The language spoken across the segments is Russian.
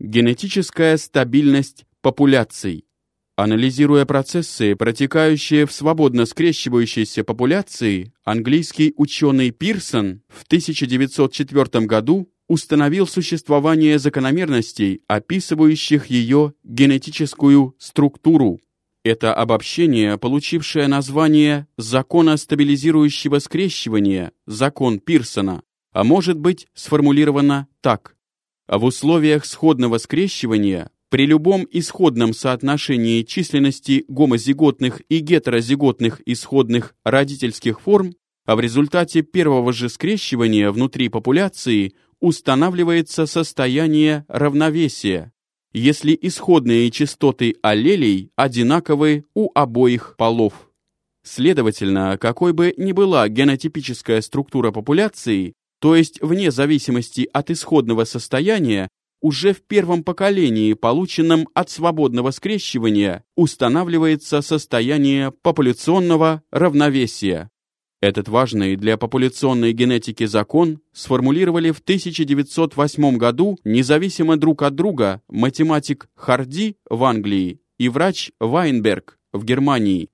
Генетическая стабильность популяций. Анализируя процессы, протекающие в свободно скрещивающейся популяции, английский ученый Пирсон в 1904 году установил существование закономерностей, описывающих ее генетическую структуру. Это обобщение, получившее название «закона стабилизирующего скрещивания», закон Пирсона, а может быть сформулировано так. В условиях сходного скрещивания при любом исходном соотношении численности гомозиготных и гетерозиготных исходных родительских форм, а в результате первого же скрещивания внутри популяции устанавливается состояние равновесия, если исходные частоты аллелей одинаковы у обоих полов. Следовательно, какой бы ни была генотипическая структура популяции, то есть вне зависимости от исходного состояния, уже в первом поколении, полученном от свободного скрещивания, устанавливается состояние популяционного равновесия. Этот важный для популяционной генетики закон сформулировали в 1908 году независимо друг от друга математик Харди в Англии и врач Вайнберг в Германии.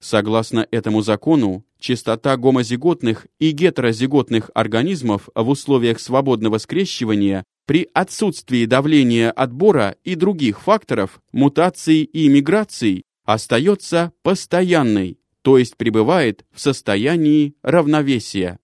Согласно этому закону, частота гомозиготных и гетерозиготных организмов в условиях свободного скрещивания при отсутствии давления отбора и других факторов, мутаций и миграций, остается постоянной, то есть пребывает в состоянии равновесия.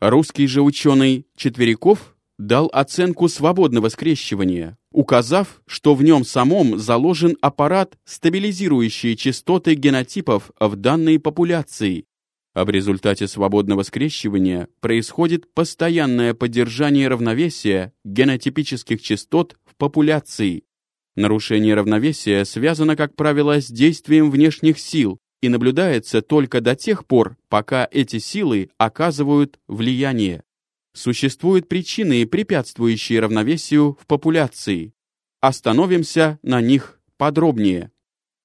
Русский же ученый Четверяков дал оценку свободного скрещивания, указав, что в нем самом заложен аппарат, стабилизирующий частоты генотипов в данной популяции, а в результате свободного скрещивания происходит постоянное поддержание равновесия генотипических частот в популяции. Нарушение равновесия связано, как правило, с действием внешних сил и наблюдается только до тех пор, пока эти силы оказывают влияние. Существуют причины, препятствующие равновесию в популяции. Остановимся на них подробнее.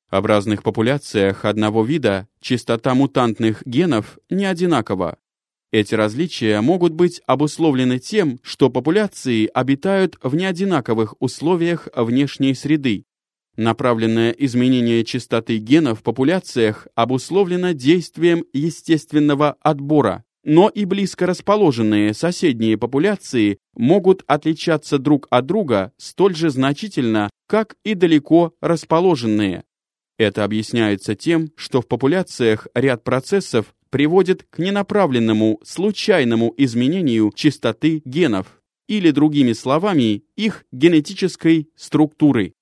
В разных популяциях одного вида частота мутантных генов не одинакова. Эти различия могут быть обусловлены тем, что популяции обитают в неодинаковых условиях внешней среды. Направленное изменение частоты генов в популяциях обусловлено действием естественного отбора, но и близко расположенные соседние популяции могут отличаться друг от друга столь же значительно, как и далеко расположенные. Это объясняется тем, что в популяциях ряд процессов приводит к ненаправленному, случайному изменению частоты генов, или, другими словами, их генетической структуры.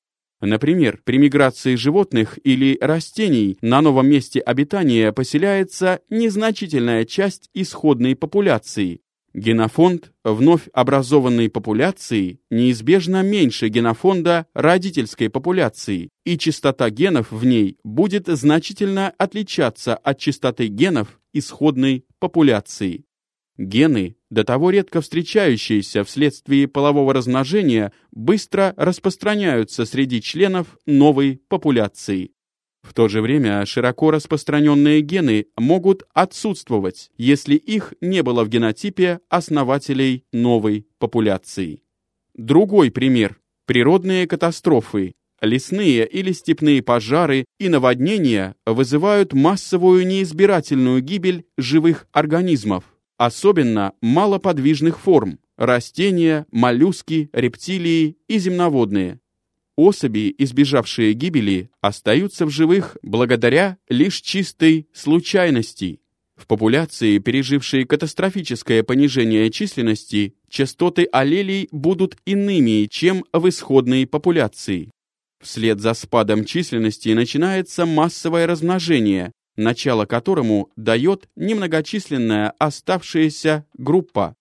Например, при миграции животных или растений на новом месте обитания поселяется незначительная часть исходной популяции, Генофонд вновь образованной популяции неизбежно меньше генофонда родительской популяции, и частота генов в ней будет значительно отличаться от частоты генов исходной популяции. Гены, до того редко встречающиеся вследствие полового размножения, быстро распространяются среди членов новой популяции. В то же время широко распространенные гены могут отсутствовать, если их не было в генотипе основателей новой популяции. Другой пример – природные катастрофы. Лесные или степные пожары и наводнения вызывают массовую неизбирательную гибель живых организмов, особенно малоподвижных форм – растения, моллюски, рептилии и земноводные. Особи, избежавшие гибели, остаются в живых благодаря лишь чистой случайности. В популяции, пережившей катастрофическое понижение численности, частоты аллелей будут иными, чем в исходной популяции. Вслед за спадом численности начинается массовое размножение, начало которому дает немногочисленная оставшаяся группа.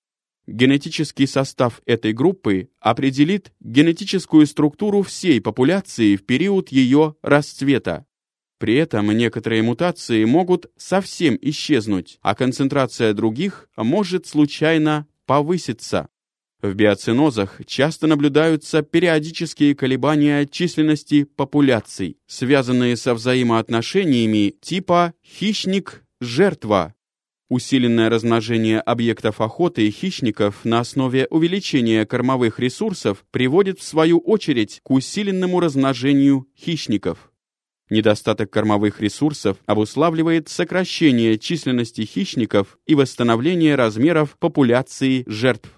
Генетический состав этой группы определит генетическую структуру всей популяции в период ее расцвета. При этом некоторые мутации могут совсем исчезнуть, а концентрация других может случайно повыситься. В биоцинозах часто наблюдаются периодические колебания численности популяций, связанные со взаимоотношениями типа «хищник-жертва», Усиленное размножение объектов охоты и хищников на основе увеличения кормовых ресурсов приводит в свою очередь к усиленному размножению хищников. Недостаток кормовых ресурсов обуславливает сокращение численности хищников и восстановление размеров популяции жертв.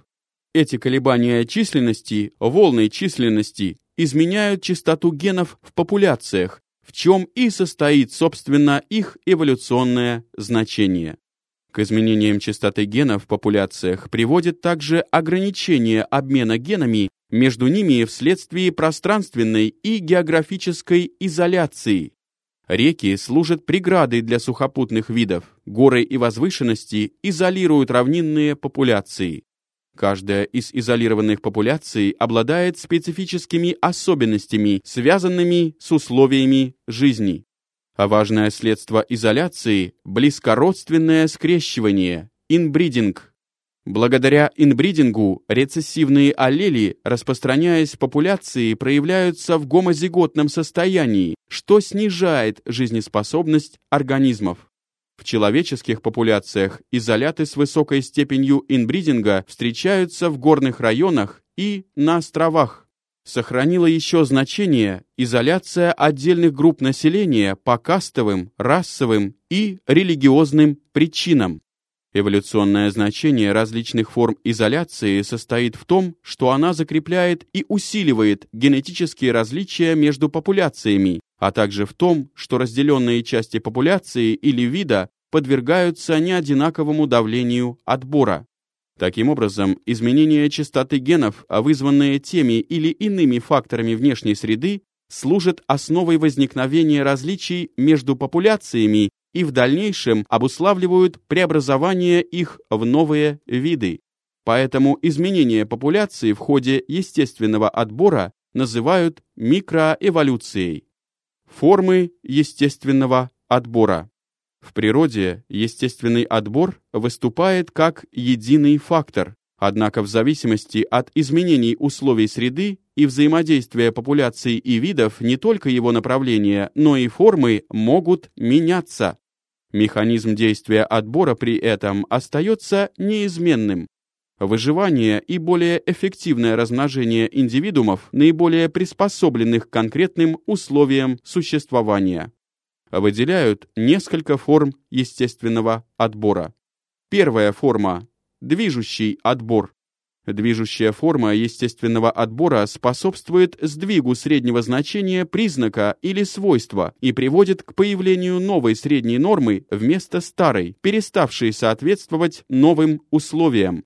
Эти колебания численности, волны численности, изменяют частоту генов в популяциях, в чем и состоит, собственно, их эволюционное значение. К изменениям частоты генов в популяциях приводит также ограничение обмена генами между ними вследствие пространственной и географической изоляции. Реки служат преградой для сухопутных видов, горы и возвышенности изолируют равнинные популяции. Каждая из изолированных популяций обладает специфическими особенностями, связанными с условиями жизни. А важное следство изоляции – близкородственное скрещивание, инбридинг. Благодаря инбридингу рецессивные аллели, распространяясь в популяции, проявляются в гомозиготном состоянии, что снижает жизнеспособность организмов. В человеческих популяциях изоляты с высокой степенью инбридинга встречаются в горных районах и на островах. Сохранила еще значение изоляция отдельных групп населения по кастовым, расовым и религиозным причинам. Эволюционное значение различных форм изоляции состоит в том, что она закрепляет и усиливает генетические различия между популяциями, а также в том, что разделенные части популяции или вида подвергаются неодинаковому давлению отбора. Таким образом, изменение частоты генов, вызванные теми или иными факторами внешней среды, служит основой возникновения различий между популяциями и в дальнейшем обуславливают преобразование их в новые виды. Поэтому изменение популяции в ходе естественного отбора называют микроэволюцией. Формы естественного отбора. В природе естественный отбор выступает как единый фактор, однако в зависимости от изменений условий среды и взаимодействия популяций и видов не только его направления, но и формы могут меняться. Механизм действия отбора при этом остается неизменным. Выживание и более эффективное размножение индивидуумов, наиболее приспособленных к конкретным условиям существования. Выделяют несколько форм естественного отбора. Первая форма – движущий отбор. Движущая форма естественного отбора способствует сдвигу среднего значения признака или свойства и приводит к появлению новой средней нормы вместо старой, переставшей соответствовать новым условиям.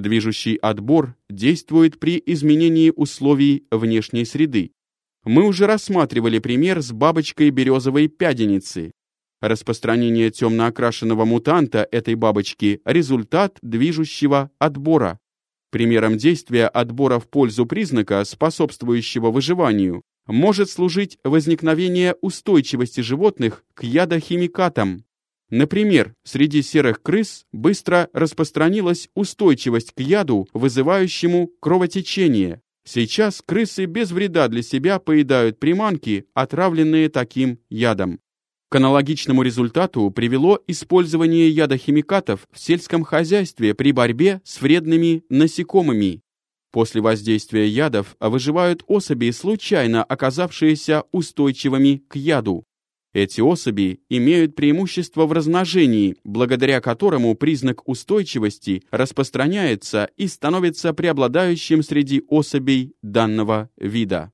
Движущий отбор действует при изменении условий внешней среды. Мы уже рассматривали пример с бабочкой березовой пяденицы. Распространение темно окрашенного мутанта этой бабочки – результат движущего отбора. Примером действия отбора в пользу признака, способствующего выживанию, может служить возникновение устойчивости животных к ядохимикатам. Например, среди серых крыс быстро распространилась устойчивость к яду, вызывающему кровотечение. Сейчас крысы без вреда для себя поедают приманки, отравленные таким ядом. К аналогичному результату привело использование ядохимикатов в сельском хозяйстве при борьбе с вредными насекомыми. После воздействия ядов выживают особи, случайно оказавшиеся устойчивыми к яду. Эти особи имеют преимущество в размножении, благодаря которому признак устойчивости распространяется и становится преобладающим среди особей данного вида.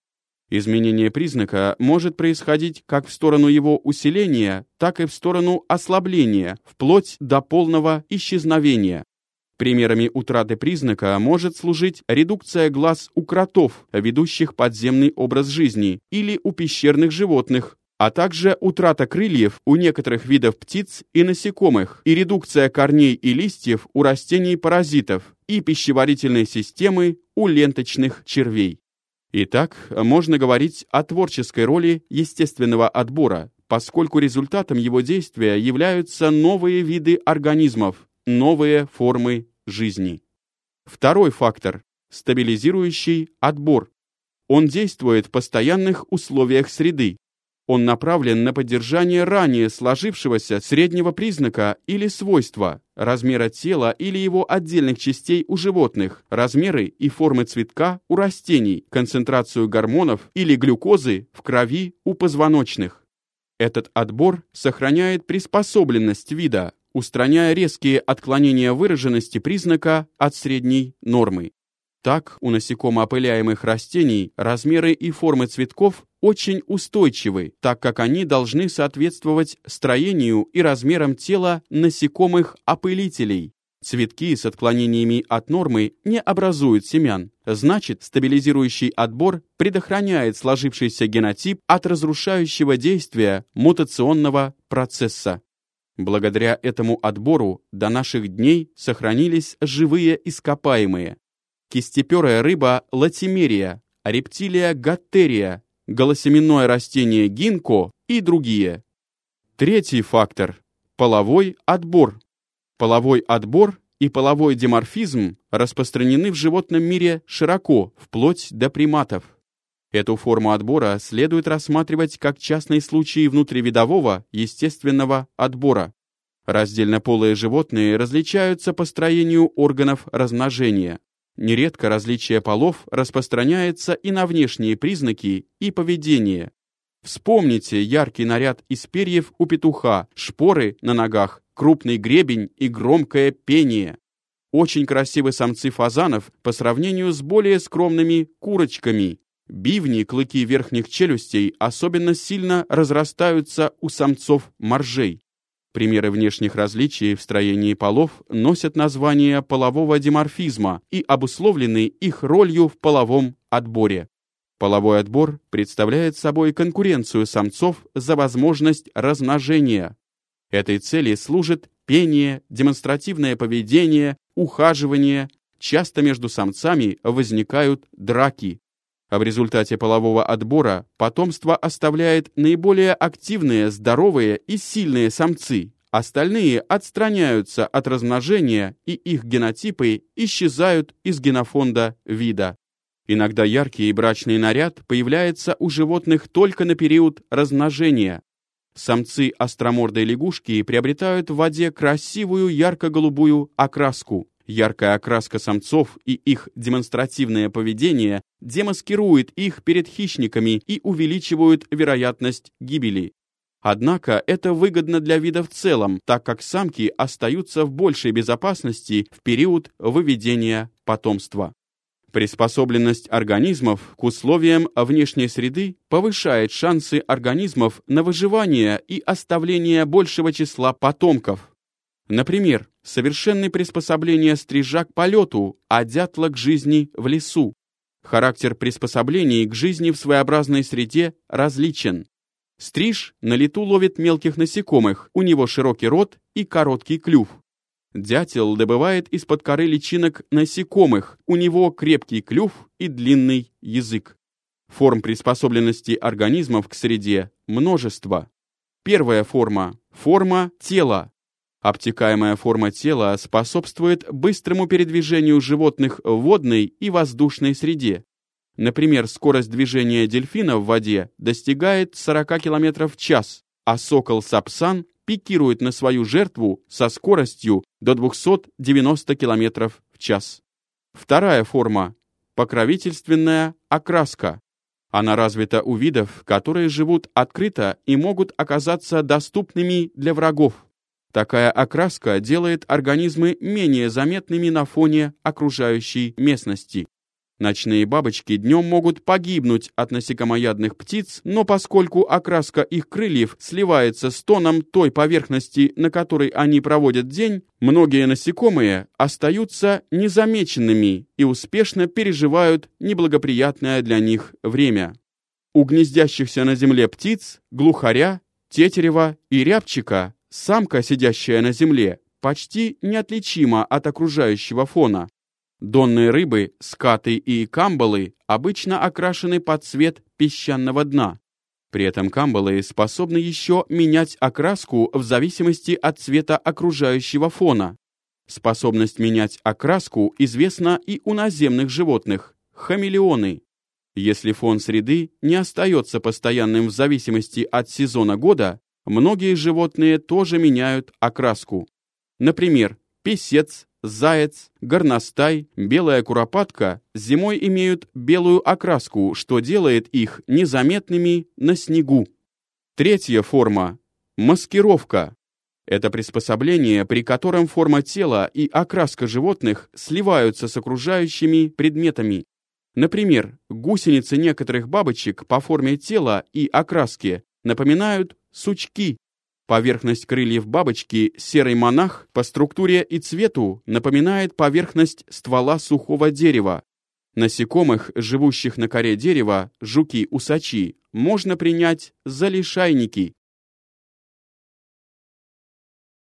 Изменение признака может происходить как в сторону его усиления, так и в сторону ослабления, вплоть до полного исчезновения. Примерами утраты признака может служить редукция глаз у кротов, ведущих подземный образ жизни, или у пещерных животных, а также утрата крыльев у некоторых видов птиц и насекомых и редукция корней и листьев у растений-паразитов и пищеварительной системы у ленточных червей. Итак, можно говорить о творческой роли естественного отбора, поскольку результатом его действия являются новые виды организмов, новые формы жизни. Второй фактор – стабилизирующий отбор. Он действует в постоянных условиях среды, Он направлен на поддержание ранее сложившегося среднего признака или свойства, размера тела или его отдельных частей у животных, размеры и формы цветка у растений, концентрацию гормонов или глюкозы в крови у позвоночных. Этот отбор сохраняет приспособленность вида, устраняя резкие отклонения выраженности признака от средней нормы. Так, у насекомоопыляемых растений размеры и формы цветков очень устойчивы, так как они должны соответствовать строению и размерам тела насекомых-опылителей. Цветки с отклонениями от нормы не образуют семян. Значит, стабилизирующий отбор предохраняет сложившийся генотип от разрушающего действия мутационного процесса. Благодаря этому отбору до наших дней сохранились живые ископаемые. Кистеперая рыба латимерия, рептилия гаттерия, голосеменное растение гинко и другие. Третий фактор – половой отбор. Половой отбор и половой диморфизм распространены в животном мире широко, вплоть до приматов. Эту форму отбора следует рассматривать как частный случай внутривидового естественного отбора. Раздельнополые животные различаются по строению органов размножения. Нередко различие полов распространяется и на внешние признаки и поведение. Вспомните яркий наряд из перьев у петуха, шпоры на ногах, крупный гребень и громкое пение. Очень красивы самцы фазанов по сравнению с более скромными курочками. Бивни, клыки верхних челюстей особенно сильно разрастаются у самцов моржей. Примеры внешних различий в строении полов носят название полового диморфизма и обусловлены их ролью в половом отборе. Половой отбор представляет собой конкуренцию самцов за возможность размножения. Этой цели служит пение, демонстративное поведение, ухаживание. Часто между самцами возникают драки а в результате полового отбора потомство оставляет наиболее активные, здоровые и сильные самцы. Остальные отстраняются от размножения, и их генотипы исчезают из генофонда вида. Иногда яркий брачный наряд появляется у животных только на период размножения. Самцы остромордой лягушки приобретают в воде красивую ярко-голубую окраску. Яркая окраска самцов и их демонстративное поведение демаскирует их перед хищниками и увеличивают вероятность гибели. Однако это выгодно для вида в целом, так как самки остаются в большей безопасности в период выведения потомства. Приспособленность организмов к условиям внешней среды повышает шансы организмов на выживание и оставление большего числа потомков. Например, совершенное приспособление стрижа к полету, а дятла к жизни в лесу. Характер приспособлений к жизни в своеобразной среде различен. Стриж на лету ловит мелких насекомых, у него широкий рот и короткий клюв. Дятел добывает из-под коры личинок насекомых, у него крепкий клюв и длинный язык. Форм приспособленности организмов к среде множество. Первая форма – форма тела, Обтекаемая форма тела способствует быстрому передвижению животных в водной и воздушной среде. Например, скорость движения дельфина в воде достигает 40 км в час, а сокол-сапсан пикирует на свою жертву со скоростью до 290 км в час. Вторая форма – покровительственная окраска. Она развита у видов, которые живут открыто и могут оказаться доступными для врагов. Такая окраска делает организмы менее заметными на фоне окружающей местности. Ночные бабочки днем могут погибнуть от насекомоядных птиц, но поскольку окраска их крыльев сливается с тоном той поверхности, на которой они проводят день, многие насекомые остаются незамеченными и успешно переживают неблагоприятное для них время. У гнездящихся на земле птиц, глухаря, тетерева и рябчика Самка, сидящая на земле, почти неотличима от окружающего фона. Донные рыбы, скаты и камбалы обычно окрашены под цвет песчаного дна. При этом камбалы способны еще менять окраску в зависимости от цвета окружающего фона. Способность менять окраску известна и у наземных животных – хамелеоны. Если фон среды не остается постоянным в зависимости от сезона года, многие животные тоже меняют окраску. Например, песец, заяц, горностай, белая куропатка зимой имеют белую окраску, что делает их незаметными на снегу. Третья форма – маскировка. Это приспособление, при котором форма тела и окраска животных сливаются с окружающими предметами. Например, гусеницы некоторых бабочек по форме тела и окраске напоминают сучки. Поверхность крыльев бабочки серый монах по структуре и цвету напоминает поверхность ствола сухого дерева. Насекомых, живущих на коре дерева, жуки-усачи, можно принять за лишайники.